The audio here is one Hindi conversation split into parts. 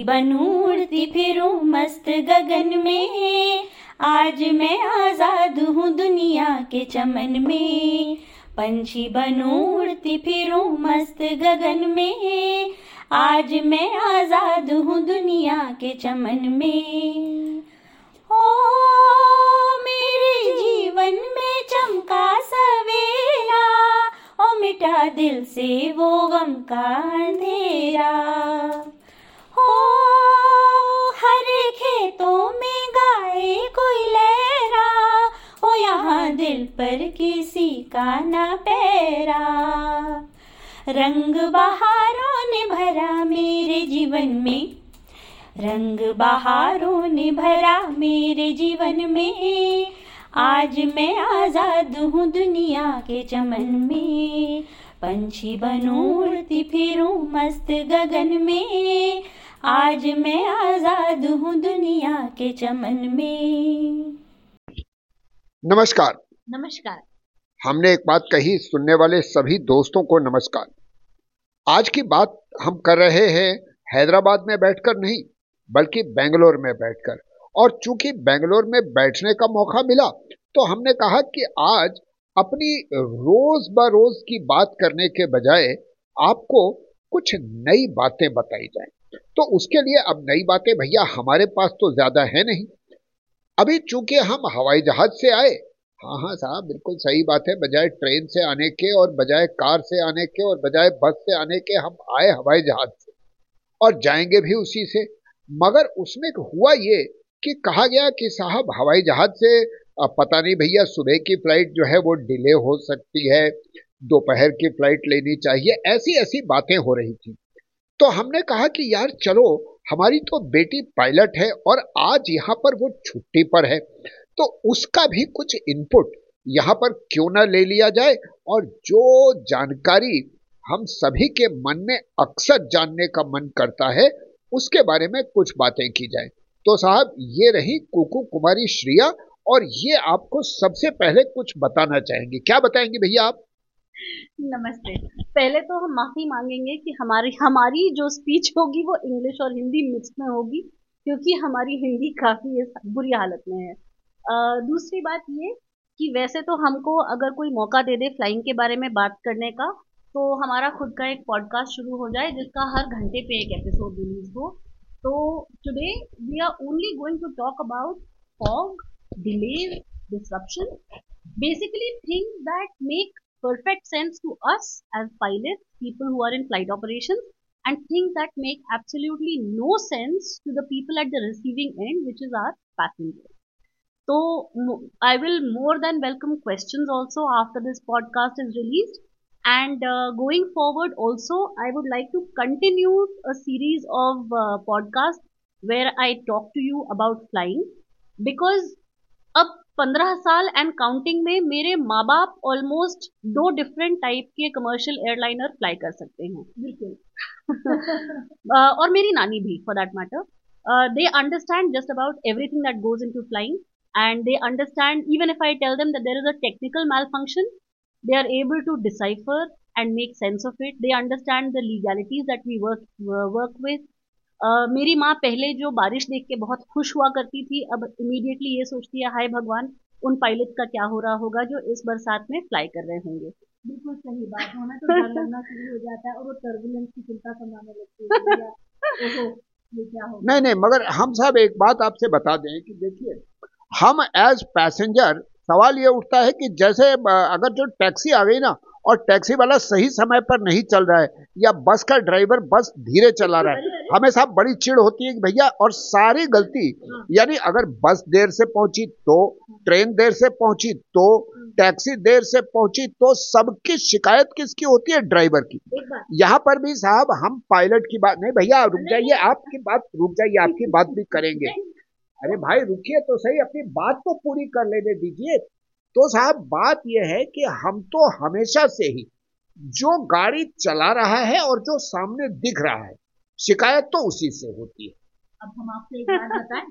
बनूं उड़ती फिरूं मस्त गगन में। आज मैं आज़ाद हूँ दुनिया के चमन में। पंछी बनूं उड़ती फिरूं मस्त गगन में। आज मैं आज़ाद हूँ दुनिया के चमन में। ओ, मेरे जीवन में चमका सवेरा। ओ, मिटा दिल से वो गम का अंधेरा। हो। हरे खेतों में गाए कोई लहरा हो यहाँ दिल पर किसी का ना पैरा। रंग बहारों ने भरा मेरे जीवन में। रंग बहारों ने भरा मेरे जीवन में। आज मैं आज़ाद हूँ दुनिया के चमन में। पंछी बनूं उड़ती फिरूं मस्त गगन में। आज मैं आज़ाद हूँ दुनिया के चमन में। नमस्कार। नमस्कार। हमने एक बात कही सुनने वाले सभी दोस्तों को नमस्कार। आज की बात हम कर रहे हैं हैदराबाद में बैठकर नहीं बल्कि बेंगलोर में बैठकर। और चूँकि बेंगलोर में बैठने का मौका मिला तो हमने कहा कि आज अपनी रोज ब रोज की बात करने के बजाय आपको कुछ नई बातें बताई जाए। तो उसके लिए अब नई बातें भैया हमारे पास तो ज़्यादा है नहीं। अभी चूँकि हम हवाई जहाज़ से आए हाँ हाँ साहब, बिल्कुल सही बात है, बजाय ट्रेन से आने के और बजाय कार से आने के और बजाय बस से आने के हम आए हवाई जहाज़ से और जाएँगे भी उसी से। मगर उसमें हुआ ये कि कहा गया कि साहब, हवाई जहाज़ से पता नहीं भैया, सुबह की फ़्लाइट जो है वो डिले हो सकती है, दोपहर की फ़्लाइट लेनी चाहिए ऐसी ऐसी बातें हो रही थी। तो हमने कहा कि यार चलो, हमारी तो बेटी पायलट है और आज यहाँ पर वो छुट्टी पर है। तो उसका भी कुछ इनपुट यहाँ पर क्यों ना ले लिया जाए और जो जानकारी हम सभी के मन में अक्सर जानने का मन करता है, उसके बारे में कुछ बातें की जाए। तो साहब, ये रही कुकू कुमारी श्रिया और ये आपको सबसे पहले कुछ बताना चाहेंगे। क्या बताएँगे भैया आप? नमस्ते। पहले तो हम माफ़ी मांगेंगे कि हमारी हमारी जो स्पीच होगी वो इंग्लिश और हिंदी मिक्स में होगी क्योंकि हमारी हिंदी काफ़ी बुरी हालत में है। आ, दूसरी बात ये कि वैसे तो हमको अगर कोई मौका दे दे फ्लाइंग के बारे में बात करने का तो हमारा खुद का एक पॉडकास्ट शुरू हो जाए जिसका हर घंटे पे एक एपिसोड रिलीज़ हो। तो today we are only going to talk about fog delays disruption basically things that make perfect sense to us as pilots, people who are in flight operations, and things that make absolutely no sense to the people at the receiving end, which is our passengers. So, I will more than welcome questions also after this podcast is released. And uh, going forward, also, I would like to continue a series of uh, podcasts where I talk to you about flying because अब पंद्रह साल एंड काउंटिंग में मेरे माँ बाप ऑलमोस्ट दो डिफरेंट टाइप के कमर्शियल एयरलाइनर फ्लाई कर सकते हैं। बिल्कुल। और मेरी नानी भी for that matter they understand just about everything that goes into flying and they understand even if I tell them that there is a technical malfunction they are able to decipher and make sense of it they understand the legalities that we work work with मेरी माँ पहले जो बारिश देख के बहुत खुश हुआ करती थी अब इमीडिएटली ये सोचती है हाय भगवान उन पायलट का क्या हो रहा होगा जो इस बरसात में फ्लाई कर रहे होंगे? बिल्कुल सही बात होना तो डर लगना शुरू हो जाता है और वो टर्बुलेंस की चिंता सताने लगती है नहीं नहीं मगर हम सब एक बात आपसे बता दें कि देखिए हम एज पैसेंजर सवाल ये उठता है कि जैसे अगर जो टैक्सी आ गई ना और टैक्सी वाला सही समय पर नहीं चल रहा है या बस का ड्राइवर बस धीरे चला रहा है। हमें साहब बड़ी चिड़ होती है कि भैया और सारी गलती यानी अगर बस देर से पहुँची तो ट्रेन देर से पहुँची तो टैक्सी देर से पहुँची तो सबकी शिकायत किसकी होती है? ड्राइवर की। यहाँ पर भी साहब हम पायलट की बात नहीं भैया रुक जाइए आपकी बात रुक जाइए आपकी बात भी करेंगे। अरे भाई रुकिए तो सही अपनी बात तो पूरी कर लेने दीजिए। तो साहब बात यह है कि हम तो हमेशा से ही जो गाड़ी चला रहा है और जो सामने दिख रहा है शिकायत तो उसी से होती है। अब हम आपसे एक बात बताएँ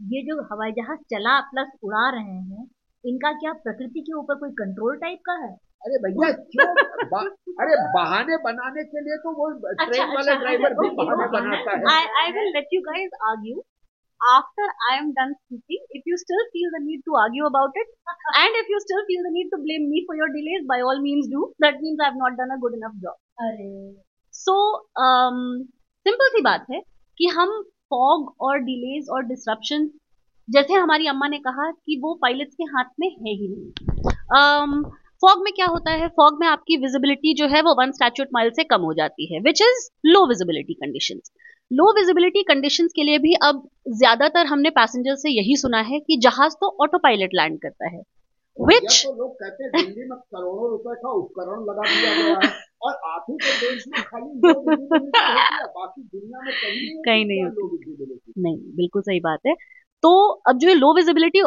ये जो हवाई जहाज़ चला प्लस उड़ा रहे हैं इनका क्या प्रकृति के ऊपर कोई कंट्रोल टाइप का है? अरे भैया क्यों? बा, अरे बहाने बनाने के लिए तो वो अच्छा, ट्रेन वाला अच्छा, ड्राइवर भी बहाने बनाता है। I will let you guys argue. After I am done speaking, if you still feel the need to argue about it, and if you still feel the need to blame me for your delays, by all means do. That means I have not done a good enough job. So simple सी बात है कि हम फॉग और डिलेज और डिसरप्शन जैसे हमारी अम्मा ने कहा कि वो पायलट्स के हाथ में है ही नहीं फॉग में क्या होता है फॉग में आपकी विजिबिलिटी जो है वो वन स्टैचूट माइल से कम हो जाती है which is low visibility conditions low visibility conditions के लिए भी अब ज़्यादातर हमने पैसेंजर से यही सुना है कि जहाज़ तो ऑटो पायलट लैंड करता है। विच तो लोग कहते हैं दिल्ली में करोड़ों रुपए का उपकरण लगा दिया गया है और आप ही के देश में खाली है बाकी दुनिया में कहीं नहीं कहीं नहीं होती। नहीं बिल्कुल सही बात है। तो अब जो ये लो विजिबिलिटी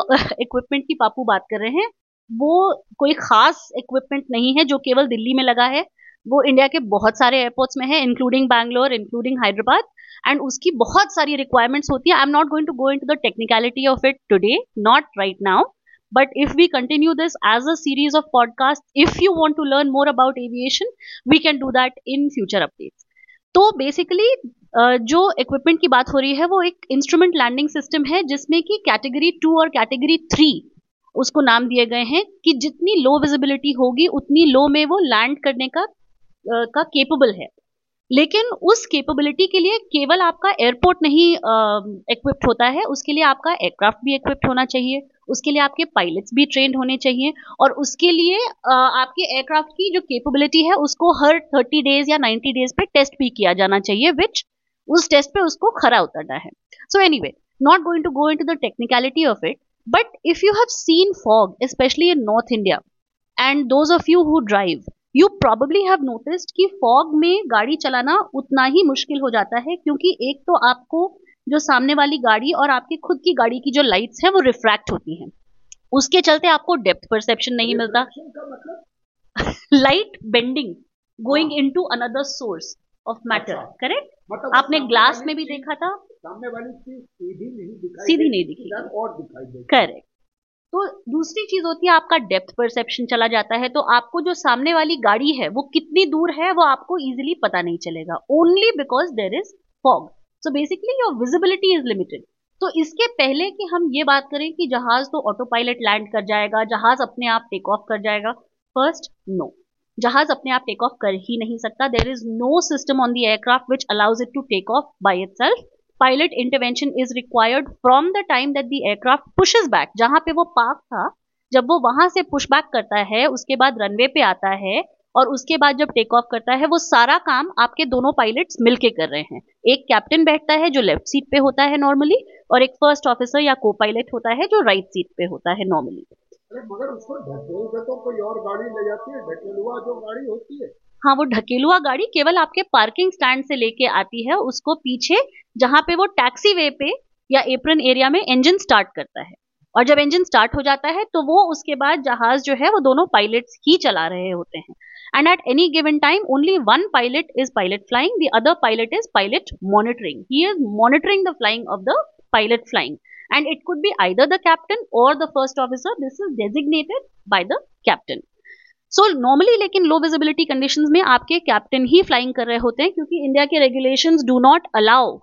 इक्विपमेंट की पापू बात कर रहे हैं वो कोई खास इक्विपमेंट नहीं है जो केवल दिल्ली में लगा है। वो इंडिया के बहुत सारे एयरपोर्ट्स में है including Bangalore including Hyderabad and उसकी बहुत सारी रिक्वायरमेंट्स होती है। I am not going to go into the technicality of it today not right now but if we continue this as a series of podcasts if you want to learn more about aviation we can do that in future updates. तो बेसिकली जो इक्विपमेंट की बात हो रही है वो एक इंस्ट्रूमेंट लैंडिंग सिस्टम है जिसमें कि कैटेगरी टू और कैटेगरी थ्री उसको नाम दिए गए हैं कि जितनी लो विजिबिलिटी होगी उतनी लो में वो लैंड करने का अ, का केपेबल है। लेकिन उस केपेबिलिटी के लिए केवल आपका एयरपोर्ट नहीं इक्विप्ड होता है। उसके लिए आपका एयरक्राफ्ट भी इक्विप्ड होना चाहिए। उसके लिए आपके पायलट्स भी ट्रेंड होने चाहिए। और उसके लिए अ, आपके एयरक्राफ्ट की जो केपेबिलिटी है उसको हर थर्टी डेज़ या नाइन्टी डेज़ पे टेस्ट भी किया जाना चाहिए विच उस टेस्ट पे उसको खरा उतरना है। So anyway not going to go into the technicality of it but if you have seen fog specially in north India and those of you who drive you probably have noticed कि फॉग में गाड़ी चलाना उतना ही मुश्किल हो जाता है क्योंकि एक तो आपको जो सामने वाली गाड़ी और आपकी खुद की गाड़ी की जो लाइट्स हैं वो रिफ्रैक्ट होती हैं। उसके चलते आपको डेप्थ परसेप्शन नहीं मिलता। Light bending going into another source of matter. Correct मतलब आपने ग्लास में भी देखा था? सामने वाली चीज़ सीधी नहीं दिखाई सीधी नहीं और दिखाई करेक्ट तो दूसरी चीज़ होती है, आपका डेप्थ परसेप्शन चला जाता है तो आपको जो सामने वाली गाड़ी है, वो कितनी दूर है, वो आपको इजिली पता नहीं चलेगा। Only because there is fog so basically your visibility is limited तो इसके पहले कि हम ये बात करें कि जहाज़ तो ऑटो पायलट लैंड कर जाएगा, जहाज़ अपने आप टेक ऑफ़ कर जाएगा। First no no. जहाज़ अपने आप टेक ऑफ़ कर ही नहीं सकता। There is no system on the aircraft which allows it to take off by itself pilot intervention is required from the time that the aircraft pushes back जहाँ पे वो पार्क था, जब वो वहाँ से पुश बैक करता है, उसके बाद रनवे पे आता है, और उसके बाद जब टेक ऑफ़ करता है, वो सारा काम आपके दोनों पायलट्स मिलके कर रहे हैं। एक कैप्टन बैठता है जो लेफ़्ट सीट पे होता है नॉर्मली और एक फ़र्स्ट ऑफिसर या को पायलट होता है जो राइट सीट पे होता है नॉर्मली मगर उसको ढकेल तो कोई और गाड़ी ले जाती है, ढकेलुआ जो गाड़ी होती है। हाँ वो ढकेलुआ गाड़ी केवल आपके पार्किंग स्टैंड से लेके आती है, उसको पीछे जहाँ पे वो टैक्सी वे पे या एप्रन एरिया में इंजन स्टार्ट करता है। और जब इंजन स्टार्ट हो जाता है तो वो उसके बाद जहाज़ जो है, वो दोनों पायलट्स ही चला रहे होते हैं। And at any given time only one pilot is pilot flying the other pilot is pilot monitoring he is monitoring the flying of the pilot flying and it could be either the captain or the first officer. This is designated by the captain. So normally लेकिन लो विजिबिलिटी कंडीशंस में आपके कैप्टन ही फ्लाइंग कर रहे होते हैं क्योंकि इंडिया के regulations do not allow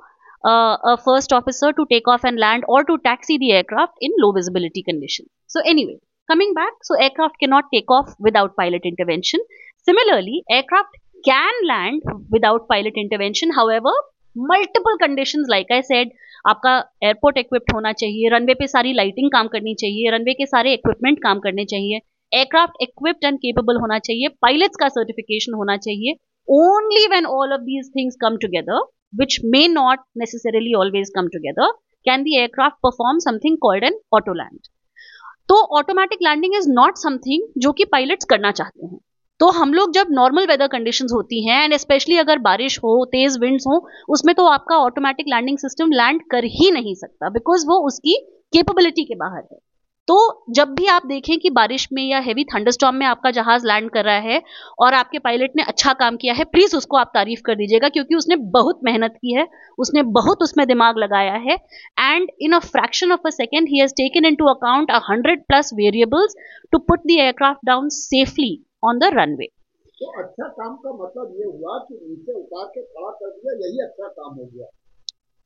a first officer to take off and land or to taxi the aircraft in low visibility conditions. So anyway, coming back, so aircraft cannot take off without pilot intervention. Similarly, aircraft can land without pilot intervention. However, multiple conditions like I said, आपका एयरपोर्ट इक्विप्ड होना चाहिए रनवे पे सारी लाइटिंग काम करनी चाहिए रनवे के सारे इक्विपमेंट काम करने चाहिए एयरक्राफ्ट इक्विप्ड एंड केपेबल होना चाहिए पायलट्स का सर्टिफिकेशन होना चाहिए। Only when all of these things come together which may not necessarily always come together, can the aircraft perform something called an auto land. तो automatic landing is not something जो कि पायलट्स करना चाहते हैं। तो हम लोग जब नॉर्मल वेदर कंडीशंस होती हैं एंड स्पेशली अगर बारिश हो तेज विंड्स हो उसमें तो आपका ऑटोमेटिक लैंडिंग सिस्टम लैंड कर ही नहीं सकता बिकॉज़ वो उसकी केपेबिलिटी के बाहर है। तो जब भी आप देखें कि बारिश में या हैवी थंडरस्टॉर्म में आपका जहाज़ लैंड कर रहा है और आपके पायलट ने अच्छा काम किया है प्लीज़ उसको आप तारीफ़ कर दीजिएगा क्योंकि उसने बहुत मेहनत की है, उसने बहुत उसमें दिमाग लगाया है and in a fraction of a second he has taken into account a hundred plus variables to put the aircraft down safely on the runway. तो अच्छा काम का मतलब ये हुआ कि नीचे उतार के खड़ा कर दिया, यही अच्छा काम हो गया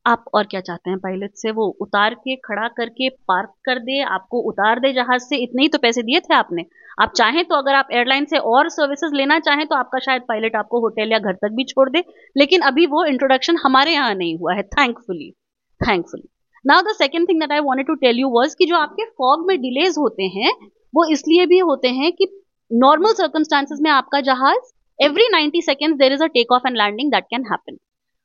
आप और क्या चाहते हैं? पायलट से वो उतार के, खड़ा करके, पार्क कर दे, आपको उतार दे जहाज़ से। इतने ही तो पैसे दिए थे आपने। आप चाहें तो अगर आप एयरलाइन से और सर्विसेज़ लेना चाहें तो आपका शायद पायलट आपको होटल या घर तक भी छोड़ दे। लेकिन अभी वो इंट्रोडक्शन हमारे यहाँ नहीं हुआ है thankfully thankfully now the second thing that I wanted to tell you was कि जो आपके फॉग में डिलेज होते हैं, वो इसलिए भी होते हैं कि नॉर्मल सर्कमस्टांसिस में आपका जहाज़ every 90 second there is a take off and landing that can happen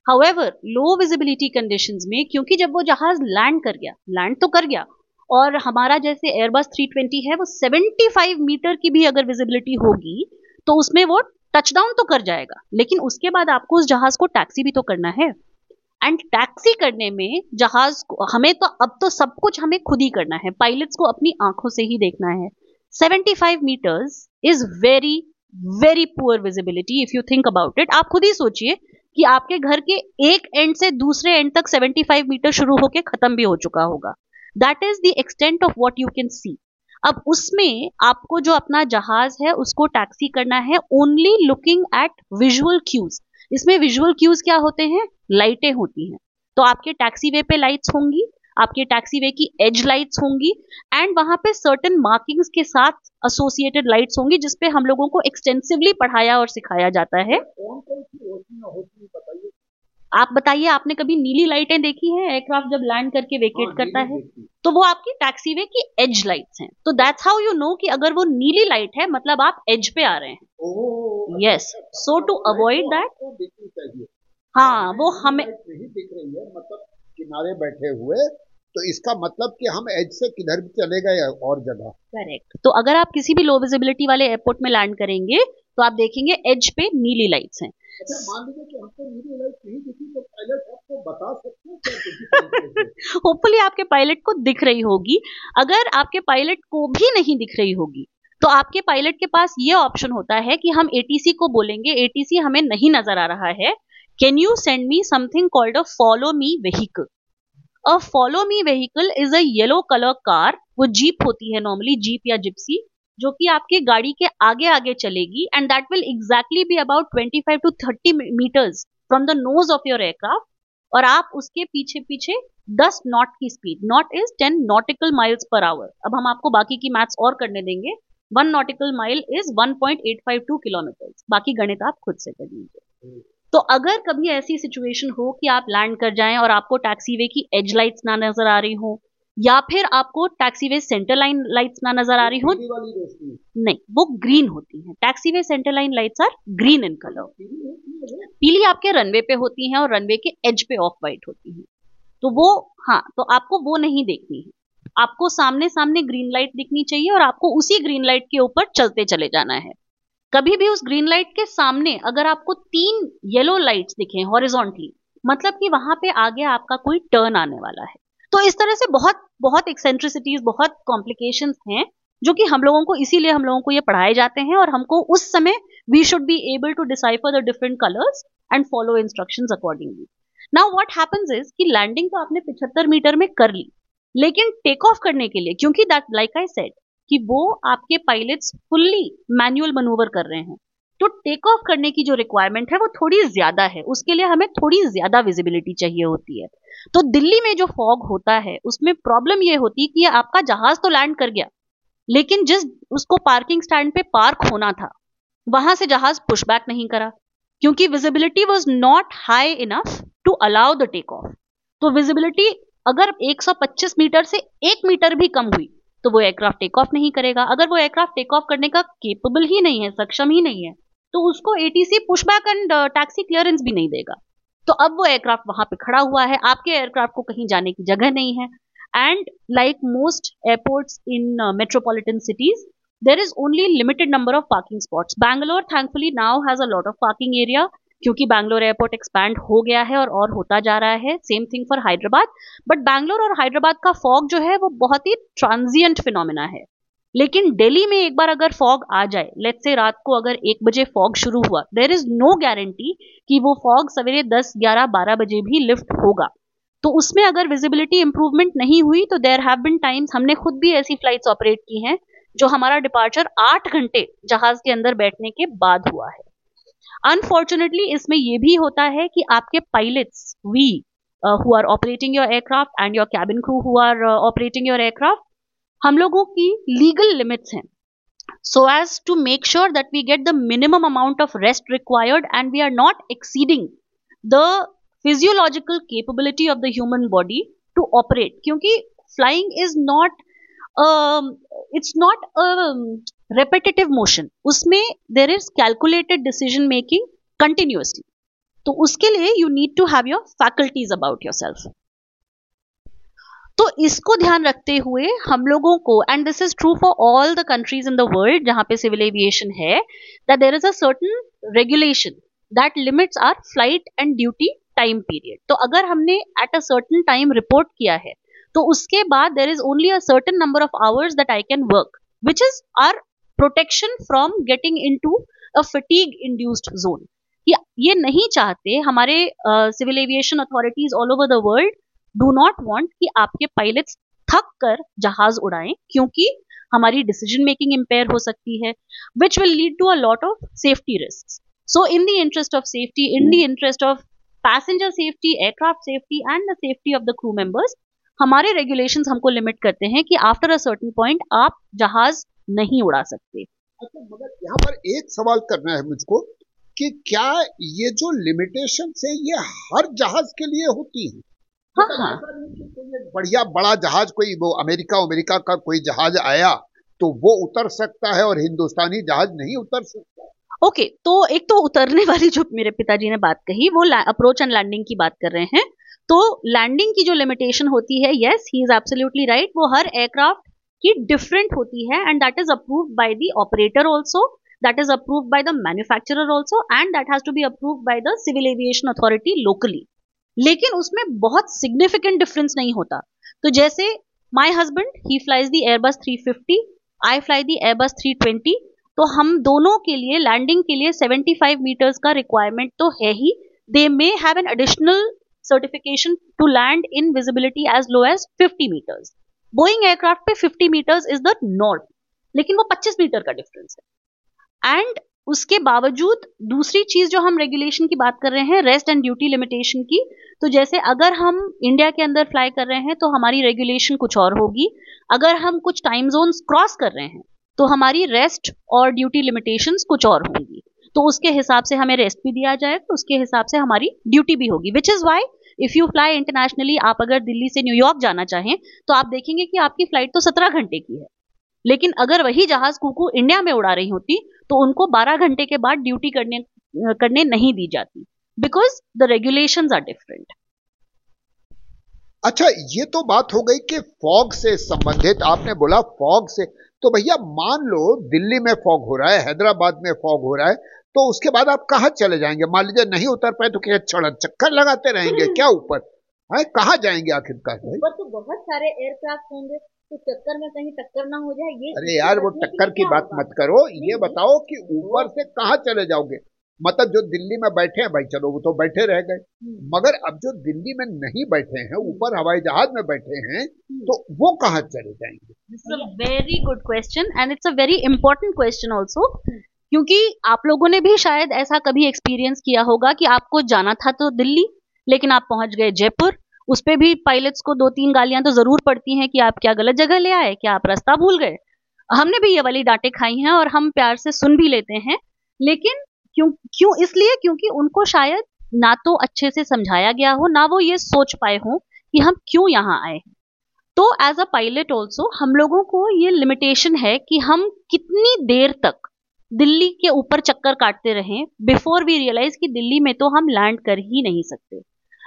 however low visibility conditions में, क्योंकि जब वो जहाज़ लैंड कर गया लैंड तो कर गया, और हमारा जैसे एयरबस 320 है, वो 75 मीटर की भी अगर विजिबिलिटी होगी तो उसमें वो टचडाउन तो कर जाएगा। लेकिन उसके बाद आपको उस जहाज़ को टैक्सी भी तो करना है। एंड टैक्सी करने में जहाज़ को, हमें तो अब तो सब कुछ हमें खुद ही करना है। पायलट्स को अपनी आँखों से ही देखना है। 75 metres is very very poor visibility if you think about it आप खुद ही सोचिए कि आपके घर के एक एंड से दूसरे एंड तक 75 मीटर शुरू होकर खत्म भी हो चुका होगा। That is the extent of what you can see अब उसमें आपको जो अपना जहाज़ है, उसको टैक्सी करना है only looking at visual cues इसमें विजुअल क्यूज क्या होते हैं? लाइटें होती हैं। तो आपके टैक्सी वे पे लाइट्स होंगी आपके टैक्सी वे की एज लाइट्स होंगी एंड वहाँ पे सर्टन मार्किंग्स के साथ एसोसिएटेड लाइट्स होंगी जिसपे हम लोगों को एक्सटेंसिवली पढ़ाया और सिखाया जाता है। आप बताइए आपने कभी नीली लाइटें देखी हैं? एयरक्राफ्ट जब लैंड करके वेकेट हाँ, करता है तो वो आपकी टैक्सी वे की एज लाइट्स हैं। तो दैट्स हाउ यू नो कि अगर वो नीली लाइट है मतलब आप एज पे आ रहे हैं। यस सो टू अवॉइड चाहिए। हाँ वो हमें नहीं दिख रही है मतलब किनारे बैठे हुए तो इसका मतलब कि हम एज से किधर भी चले गए और जगह। करेक्ट तो अगर आप किसी भी लो विजिबिलिटी वाले एयरपोर्ट में लैंड करेंगे तो आप देखेंगे एज पे नीली लाइट्स हैं। अच्छा मान लीजिए कि हमको नीली लाइट नहीं दिखी तो पायलट बता सकते हैं होपफुली आपके पायलट को दिख रही होगी। अगर आपके पायलट को भी नहीं दिख रही होगी तो आपके पायलट के पास ये ऑप्शन होता है कि हम एटीसी को बोलेंगे एटीसी हमें नहीं नज़र आ रहा है। Can you send me something called a follow me vehicle a follow me vehicle is a yellow colour car वो जीप होती है नॉर्मली जीप या जिप्सी जो कि आपके गाड़ी के आगे आगे चलेगी and that will exactly be about 25 to 30 metres from the nose of your aircraft और आप उसके पीछे पीछे 10 नॉट की speed knot is 10 nautical miles per hour अब हम आपको बाकी की मैथ्स और करने देंगे. One nautical mile is 1.852 kilometre बाकी गणित आप खुद से कर लीजिए। तो अगर कभी ऐसी सिचुएशन हो कि आप लैंड कर जाएँ और आपको टैक्सी वे की एज लाइट्स ना नज़र आ रही हो या फिर आपको taxiway centre line lights ना नज़र आ रही हो नहीं वो ग्रीन होती हैं। Taxiway centre line lights are green in colour? पीली आपके रनवे पे होती हैं और रनवे के एज पे ऑफ़ वाइट होती हैं। तो वो हाँ तो आपको वो नहीं देखनी है। आपको सामने सामने ग्रीन लाइट दिखनी चाहिए और आपको उसी ग्रीन लाइट के ऊपर चलते चले जाना है। कभी भी उस ग्रीन लाइट के सामने अगर आपको तीन येलो लाइट्स दिखे हॉरिजॉन्टली मतलब कि वहाँ पे आगे आपका कोई टर्न आने वाला है। तो इस तरह से बहुत बहुत एक्सेंट्रिसिटीज बहुत कॉम्प्लिकेशंस हैं, जो कि हम लोगों को, इसीलिए हम लोगों को ये पढ़ाए जाते हैं और हमको उस समय we should be able to decipher the different colours and follow instructions accordingly now what happens is कि लैंडिंग तो आपने 75 मीटर में कर ली, लेकिन टेक ऑफ़ करने के लिए, क्योंकि दैट लाइक आई सेड कि वो आपके पायलट्स फुल्ली मैनुअल मनूवर कर रहे हैं। तो टेक ऑफ़ करने की जो रिक्वायरमेंट है, वो थोड़ी ज़्यादा है। उसके लिए हमें थोड़ी ज़्यादा विजिबिलिटी चाहिए होती है। तो दिल्ली में जो फॉग होता है, उसमें प्रॉब्लम ये होती कि आपका जहाज़ तो लैंड कर गया, लेकिन जिस, उसको पार्किंग स्टैंड पे पार्क होना था, वहाँ से जहाज़ पुशबैक नहीं करा, क्योंकि visibility was not high enough to allow the take off तो विजिबिलिटी अगर 125 मीटर से एक मीटर भी कम हुई तो वो एयरक्राफ्ट टेक ऑफ़ नहीं करेगा। अगर वो एयरक्राफ्ट टेक ऑफ़ करने का केपेबल ही नहीं है, सक्षम ही नहीं है तो उसको ATC pushback and taxi clearance भी नहीं देगा। तो अब वो एयरक्राफ्ट वहाँ पे खड़ा हुआ है। आपके एयरक्राफ्ट को कहीं जाने की जगह नहीं है। And like most airports in metropolitan cities there is only limited number of parking spots bangalore, thankfully, now has a lot of parking area क्योंकि बैंगलोर एयरपोर्ट एक्सपैंड हो गया है और और होता जा रहा है। Same thing for Hyderabad but Bangalore और हैदराबाद का फॉग जो है वो बहुत ही ट्रांजिएंट फिनोमिना है। लेकिन दिल्ली में एक बार अगर फॉग आ जाए लेट से रात को अगर एक बजे फॉग शुरू हुआ देर इज़ नो गारंटी कि वो फॉग सवेरे 10, 11, 12 बजे भी लिफ्ट होगा। तो उसमें अगर विजिबिलिटी इंप्रूवमेंट नहीं हुई तो देर हैव बिन टाइम्स हमने खुद भी ऐसी फ्लाइट्स ऑपरेट की हैं जो हमारा डिपार्चर आठ घंटे जहाज़ के अंदर बैठने के बाद हुआ है। अनफॉर्चुनेटली इसमें यह भी होता है कि आपके pilots we who are operating your aircraft and your cabin crew who are operating your aircraft हम लोगों की लीगल लिमिट्स हैं। So as to make sure that we get the minimum amount of rest required and we are not exceeding the physiological capability of the human body to operate क्योंकि flying is not it's not repetitive motion, उसमें देर is calculated decision making continuously. तो उसके लिए you need to have your faculties about yourself. तो इसको ध्यान रखते हुए हम लोगों को and this is true for all the countries in the world जहाँ पे सिविल एविएशन है that there is a certain regulation that limits our flight and duty time period तो अगर हमने at a certain time report किया है तो उसके बाद there is only a certain number of hours that I can work which is our protection from getting into a fatigue induced zone ये नहीं चाहते हमारे civil aviation authorities all over the world do not want कि आपके पायलट्स थक कर जहाज़ उड़ाएँ, क्योंकि हमारी डिसीज़न मेकिंग इम्पेयर हो सकती है which will lead to a lot of safety risk so in the interest of safety in the interest of passenger safety aircraft safety and the safety of the crew members हमारे रेगुलेशन हमको लिमिट करते हैं कि आफ्टर अ सर्टन पॉइंट आप जहाज़ नहीं उड़ा सकते। अच्छा मगर यहाँ पर एक सवाल करना है मुझको कि क्या ये जो लिमिटेशन है ये हर जहाज़ के लिए होती है? हाँ हाँ। बढ़िया बड़ा जहाज़ कोई वो अमेरिका अमेरिका का कोई जहाज़ आया तो वो उतर सकता है और हिंदुस्तानी जहाज़ नहीं उतर सकता। ओके okay, तो एक तो उतरने वाली जो मेरे पिताजी ने बात कही वो अप्रोच एंड लैंडिंग की बात कर रहे हैं। तो लैंडिंग की जो लिमिटेशन होती है yes he is absolutely right वो हर एयरक्राफ्ट की डिफरेंट होती है and that is approved by the operator also that is approved by the manufacturer also and that has be approved by the civil aviation authority locally लेकिन उसमें बहुत सिग्निफिकेंट डिफरेंस नहीं होता। तो जैसे my husband he flies the Airbus 350 I fly the Airbus 320 तो हम दोनों के लिए लैंडिंग के लिए 75 मीटर्स का रिक्वायरमेंट तो है ही। They may have an additional certification to land in visibility as low as 50 metres Boeing aircraft पे 50 मीटर्स इज़ द नॉर्म लेकिन वो 25 मीटर का डिफरेंस है। एंड उसके बावजूद दूसरी चीज़ जो हम रेगुलेशन की बात कर रहे हैं रेस्ट एंड ड्यूटी लिमिटेशन की तो जैसे अगर हम इंडिया के अंदर फ्लाई कर रहे हैं तो हमारी रेगुलेशन कुछ और होगी। अगर हम कुछ टाइम जोन क्रॉस कर रहे हैं तो हमारी रेस्ट और ड्यूटी लिमिटेशन कुछ और होंगी। तो उसके हिसाब से हमें रेस्ट भी दिया जाएगा उसके हिसाब से हमारी ड्यूटी भी होगी which is why if you fly internationally आप अगर दिल्ली से न्यूयॉर्क जाना चाहें तो आप देखेंगे कि आपकी फ़्लाइट तो सत्रह घंटे की है। लेकिन अगर वही जहाज़ कुकू इंडिया में उड़ा रही होती तो उनको 12 घंटे के बाद ड्यूटी करने करने नहीं दी जाती। Because the regulation are different अच्छा ये तो बात हो गई कि फॉग से संबंधित, आपने बोला फॉग से। तो भैया, मान लो दिल्ली में फॉग हो रहा है, हैदराबाद में फॉग हो रहा है तो उसके बाद आप कहाँ चले जाएँगे? मान लीजिए नहीं उतर पाए तो क्या चक्कर लगाते रहेंगे क्या ऊपर? है? कहाँ जाएँगे आखिरकार? ऊपर तो बहुत सारे एयरक्राफ्ट होंगे तो चक्कर में कहीं टक्कर ना हो जाए ये अरे यार वो टक्कर की बात मत करो ये बताओ कि ऊपर से कहाँ चले जाओगे? मतलब जो दिल्ली में बैठे हैं भाई चलो वो तो बैठे रह गए। हम्म। मगर अब जो दिल्ली में नहीं बैठे हैं ऊपर हवाई जहाज़ में बैठे हैं हम्म। तो वो कहाँ चले जाएँगे? Very good question and it's a very important question also क्योंकि आप लोगों ने भी शायद ऐसा कभी एक्सपीरियंस किया होगा कि आपको जाना था तो दिल्ली, लेकिन आप पहुँच गए जयपुर। उस पर भी पायलट्स को दो तीन गालियाँ तो ज़रूर पड़ती हैं कि आप क्या गलत जगह ले आए, क्या आप रास्ता भूल गए। हमने भी ये वाली डांटे खाई हैं और हम प्यार से सुन भी लेते हैं, लेकिन क्यों क्यों इसलिए क्योंकि उनको शायद ना तो अच्छे से समझाया गया हो, ना वो ये सोच पाए हो कि हम क्यों यहाँ आए। हैं तो एज अ पायलट ऑल्सो हम लोगों को ये लिमिटेशन है कि हम कितनी देर तक दिल्ली के ऊपर चक्कर काटते रहे बिफोर वी रियलाइज़ कि दिल्ली में तो हम लैंड कर ही नहीं सकते।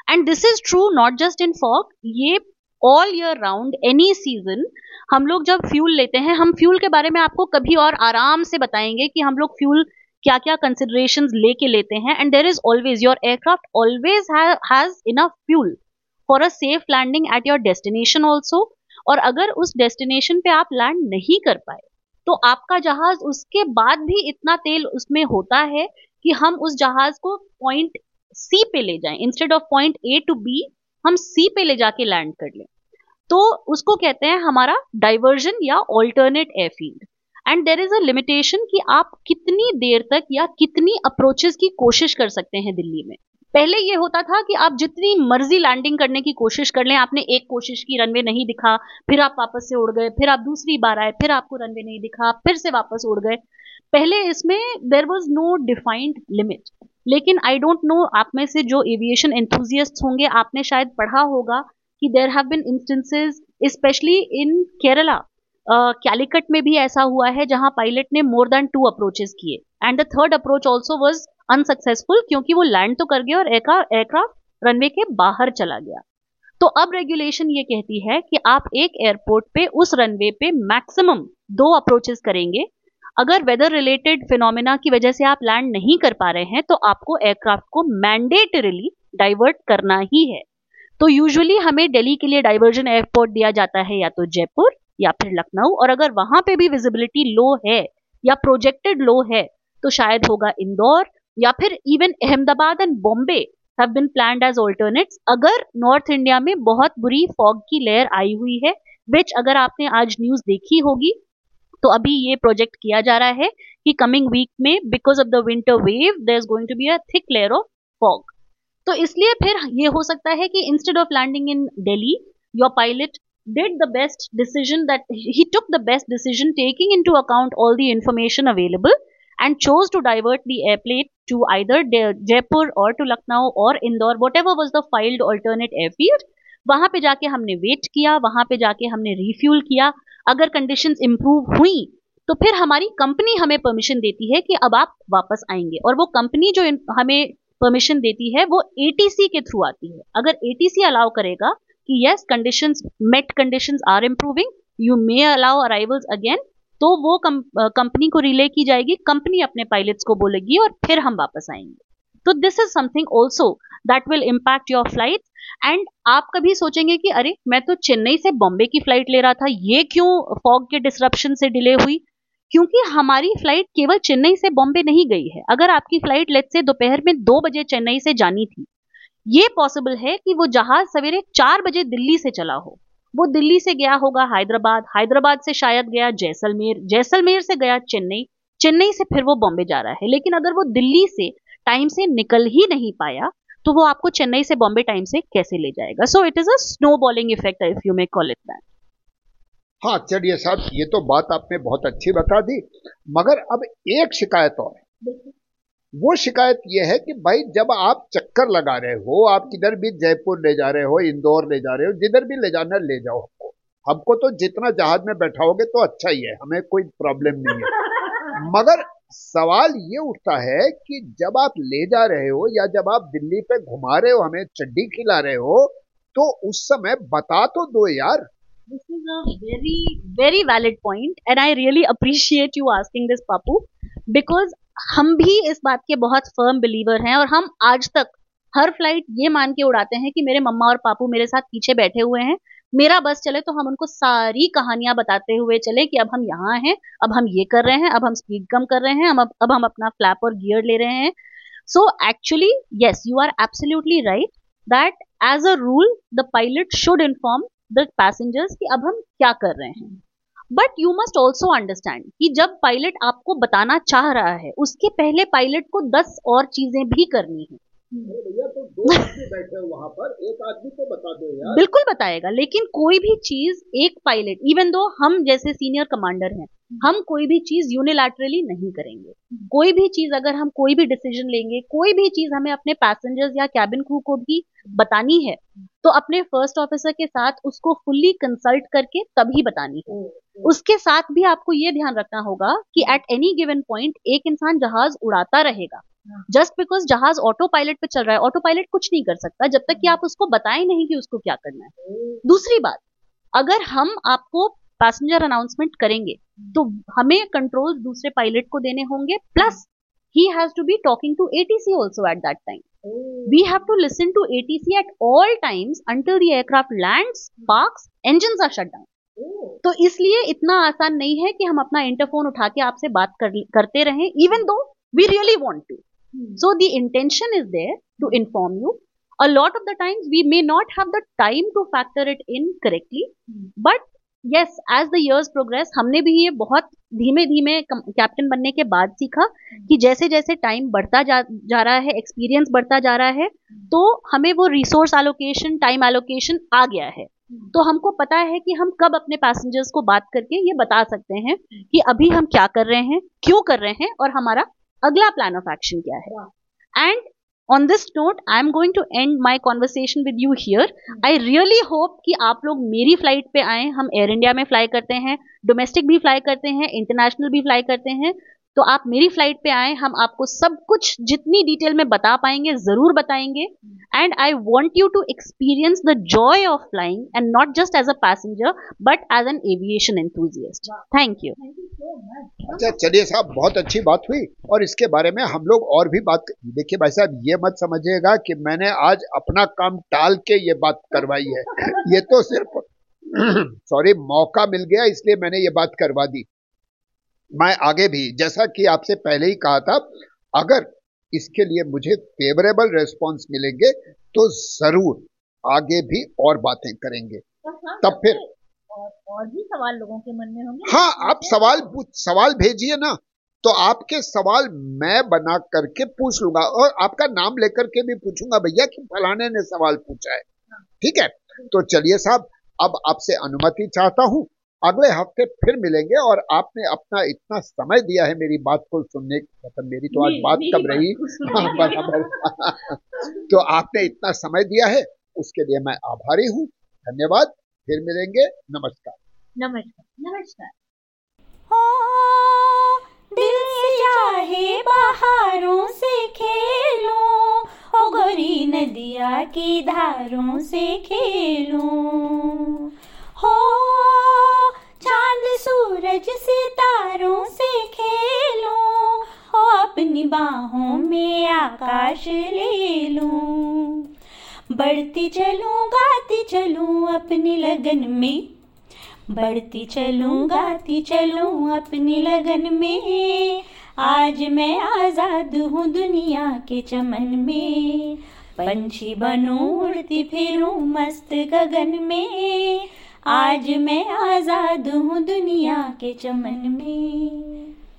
And this is true not just in fog ये all year round any season हम लोग जब फ्यूल लेते हैं, हम फ्यूल के बारे में आपको कभी और आराम से बताएँगे कि हम लोग फ्यूल क्या क्या कंसिडरेशन लेके लेते हैं। And there is always your aircraft always has enough fuel for a safe landing at your destination also और अगर उस डेस्टिनेशन पे आप लैंड नहीं कर पाए तो आपका जहाज़ उसके बाद भी इतना तेल उसमें होता है कि हम उस जहाज़ को पॉइंट सी पे ले जाएँ। Instead of point A to B हम सी पे ले जाके लैंड कर लें। तो उसको कहते हैं हमारा डाइवर्जन या alternate airfield and there is a limitation कि आप कितनी देर तक या कितनी अप्रोचेस की कोशिश कर सकते हैं दिल्ली में। पहले ये होता था कि आप जितनी मर्ज़ी लैंडिंग करने की कोशिश कर लें, आपने एक कोशिश की रनवे नहीं दिखा, फिर आप वापस से उड़ गए, फिर आप दूसरी बार आए, फिर आपको रनवे नहीं दिखा, फिर से वापस उड़ गए। पहले इसमें there was no defined limit लेकिन आई डोंट नो आप में से जो एविएशन एंथुजियस्ट होंगे, आपने शायद पढ़ा होगा कि there have been instances specially in Kerala Calicut में भी ऐसा हुआ है, जहाँ पायलट ने मोर देन टू अप्रोचेस किए। And the third approach also was unsuccessful क्योंकि वो लैंड तो कर गया और एयरक्राफ्ट रनवे के बाहर चला गया। तो अब रेगुलेशन ये कहती है कि आप एक एयरपोर्ट पे उस रनवे पे मैक्सिमम दो अप्रोचेस करेंगे। अगर वेदर रिलेटेड फिनोमिना की वजह से आप लैंड नहीं कर पा रहे हैं तो आपको एयरक्राफ्ट को मैंडेटरीली डाइवर्ट करना ही है। तो यूजुअली हमें दिल्ली के लिए डाइवर्जन एयरपोर्ट दिया जाता है या तो जयपुर या फिर लखनऊ और अगर वहाँ पे भी विजिबिलिटी लो है या प्रोजेक्टेड लो है तो शायद होगा इंदौर या फिर even Ahmedabad and Bombay have been planned as alternates अगर नॉर्थ इंडिया में बहुत बुरी फॉग की लेयर आई हुई है विच अगर आपने आज न्यूज़ देखी होगी तो अभी ये प्रोजेक्ट किया जा रहा है कि कमिंग वीक में because of the winter wave there is going to be a thick layer of fog तो इसलिए फिर ये हो सकता है कि instead of landing in Delhi your pilot did the best decision that he took the best decision, taking into account all the information available and chose to divert the airplane to either Jaipur or to Lucknow or Indore, whatever was the filed alternate airfield. वहाँ पे जाके हमने वेट किया वहाँ पे जाके हमने रिफ्यूल किया अगर कंडीशंस इंप्रूव हुई तो फिर हमारी कंपनी हमें परमिशन देती है कि अब आप वापस आएँगे और वो कंपनी जो हमें परमिशन देती है वो एटीसी के थ्रू आती है अगर एटीसी अलाउ करेगा कि yes conditions met conditions are improving you may allow arrivals again तो वो कंपनी को रिले की जाएगी कंपनी अपने पायलट्स को बोलेगी और फिर हम वापस आएँगे। तो this is something also that will impact your flight and आप कभी सोचेंगे कि अरे, मैं तो चेन्नई से बॉम्बे की फ़्लाइट ले रहा था, ये क्यों फॉग के डिस्ट्रप्शन से डिले हुई? क्योंकि हमारी फ़्लाइट केवल चेन्नई से बॉम्बे नहीं गई है। अगर आपकी फ़्लाइट लेट से दोपहर में दो बजे चेन्नई से जानी थी, ये पॉसिबल है कि वो जहाज़ सवेरे चार बजे दिल्ली से चला हो। वो दिल्ली से गया होगा हैदराबाद हैदराबाद से शायद गया जैसलमेर जैसलमेर से गया चेन्नई चेन्नई से फिर वो बॉम्बे जा रहा है। लेकिन अगर वो दिल्ली से टाइम से निकल ही नहीं पाया तो वो आपको चेन्नई से बॉम्बे टाइम से कैसे ले जाएगा? So it is a snowballing effect if you may call it that हाँ चलिए साहब ये तो बात आपने बहुत अच्छी बता दी। मगर अब एक शिकायत और है। वो शिकायत ये है कि भाई जब आप चक्कर लगा रहे हो आप किधर भी जयपुर ले जा रहे हो इंदौर ले जा रहे हो जिधर भी ले जाना ले जाओ हमको। हमको तो जितना जहाज़ में बैठाओगे तो अच्छा ही है हमें कोई प्रॉब्लम नहीं है। मगर सवाल ये उठता है कि जब आप ले जा रहे हो या जब आप दिल्ली पे घुमा रहे हो हमें चड्डी खिला रहे हो तो उस समय बता तो दो यार। This is a very, very valid point, and I really appreciate you asking this, Papu, because हम भी इस बात के बहुत फर्म बिलीवर हैं और हम आज तक हर फ़्लाइट ये मान के उड़ाते हैं कि मेरे मम्मा और पापू मेरे साथ पीछे बैठे हुए हैं। मेरा बस चले तो हम उनको सारी कहानियाँ बताते हुए चले कि अब हम यहाँ हैं, अब हम ये कर रहे हैं, अब हम स्पीड कम कर रहे हैं, अब अब हम अपना फ्लैप और गियर ले रहे हैं। So actually yes you are absolutely right that as a rule the pilot should inform the passengers कि अब हम क्या कर रहे हैं। But you must also understand कि जब पायलट आपको बताना चाह रहा है उसके पहले पायलट को दस और चीज़ें भी करनी है। तो यार। बिल्कुल बताएगा लेकिन कोई भी चीज़ एक पायलट इवन दो हम जैसे सीनियर कमांडर हैं हम कोई भी चीज़ यूनिलैटरली नहीं करेंगे। कोई भी चीज़ अगर हम कोई भी डिसीज़न लेंगे कोई भी चीज़ हमें अपने पैसेंजर्स या कैबिन क्रू को भी बतानी है तो अपने फ़र्स्ट ऑफिसर के साथ उसको फुल्ली कंसल्ट करके तभी बतानी है। उसके साथ भी आपको ये ध्यान रखना होगा कि एट एनी गिवन पॉइंट एक इंसान जहाज़ उड़ाता रहेगा। जस्ट बिकॉज़ जहाज़ ऑटो पायलट पे चल रहा है ऑटो पायलट कुछ नहीं कर सकता जब तक कि आप उसको बताएँ नहीं कि उसको क्या करना है। दूसरी बात अगर हम आपको पैसेंजर अनाउंसमेंट करेंगे तो हमें कंट्रोल दूसरे पायलट को देने होंगे plus has to be talking to ATC also at that time. Oh. We have to listen to ATC at all times until the aircraft lands, parks, engines are shut down. Oh. तो इसलिए इतना आसान नहीं है कि हम अपना इंटरफोन उठा के आपसे बात कर, करते रहें even though we really want to so the intention is there to inform you a lot of the times we may not have the time to factor it in correctly mm. but yes as the years progress हमने भी ये बहुत धीमे धीमे कैप्टन बनने के बाद सीखा कि जैसे जैसे टाइम बढ़ता जा, जा रहा है एक्सपीरियंस बढ़ता जा रहा है तो हमें वो रिसोर्स एलोकेशन टाइम एलोकेशन आ गया है। तो हमको पता है कि हम कब अपने पैसेंजर्स को बात करके ये बता सकते हैं कि अभी हम क्या कर रहे हैं, क्यों कर रहे हैं और हमारा अगला प्लान ऑफ़ एक्शन क्या है। And on this note I am going to end my conversation with you here I really hope कि आप लोग मेरी फ़्लाइट पे आए। हम एयर इंडिया में फ्लाई करते हैं डोमेस्टिक भी फ्लाई करते हैं इंटरनेशनल भी फ्लाई करते हैं। तो आप मेरी फ़्लाइट पे आए हम आपको सब कुछ जितनी डिटेल में बता पाएँगे ज़रूर बताएँगे। And I want you to experience the joy of flying and not just as a passenger but as an aviation enthusiast thank you अच्छा चलिए साहब बहुत अच्छी बात हुई। और इसके बारे में हम लोग और भी बात देखिए भाई साहब ये मत समझिएगा कि मैंने आज अपना काम टाल के ये बात करवाई है। ये तो सिर्फ़ सॉरी मौका मिल गया इसलिए मैंने ये बात करवा दी। मैं आगे भी जैसा कि आपसे पहले ही कहा था अगर इसके लिए मुझे फेवरेबल रेस्पॉन्स मिलेंगे तो ज़रूर आगे भी और बातें करेंगे। तब फिर और, और भी सवाल लोगों के मन में होंगे? हाँ आप सवाल सवाल भेजिए ना तो आपके सवाल मैं बना करके पूछ लूँगा और आपका नाम लेकर के भी पूछूँगा भैया कि फलाने ने सवाल पूछा है। ठीक है? तो चलिए साहब अब आपसे अनुमति चाहता हूँ अगले हफ़्ते फिर मिलेंगे और आपने अपना इतना समय दिया है मेरी बात को सुनने मतलब मेरी तो आज बात कब रही। हाँ, बराबर। तो आपने इतना समय दिया है उसके लिए मैं आभारी हूँ। धन्यवाद। फिर मिलेंगे। नमस्कार। नमस्कार। नमस्कार। हो दिल से चाहे बाहरों से खेलो हो गोरी नदिया की धारों से खेलो। हो सूरज सितारों से खेलो हो अपनी बाहों में आकाश ले लूँ। बढ़ती चलूँ, गाती चलूँ अपनी लगन में। बढ़ती चलूँ, गाती चलूँ अपनी लगन में। आज मैं आज़ाद हूँ दुनिया के चमन में। पंछी बनूं, उड़ती फिरूं मस्त गगन में। आज मैं आज़ाद हूँ दुनिया के चमन में।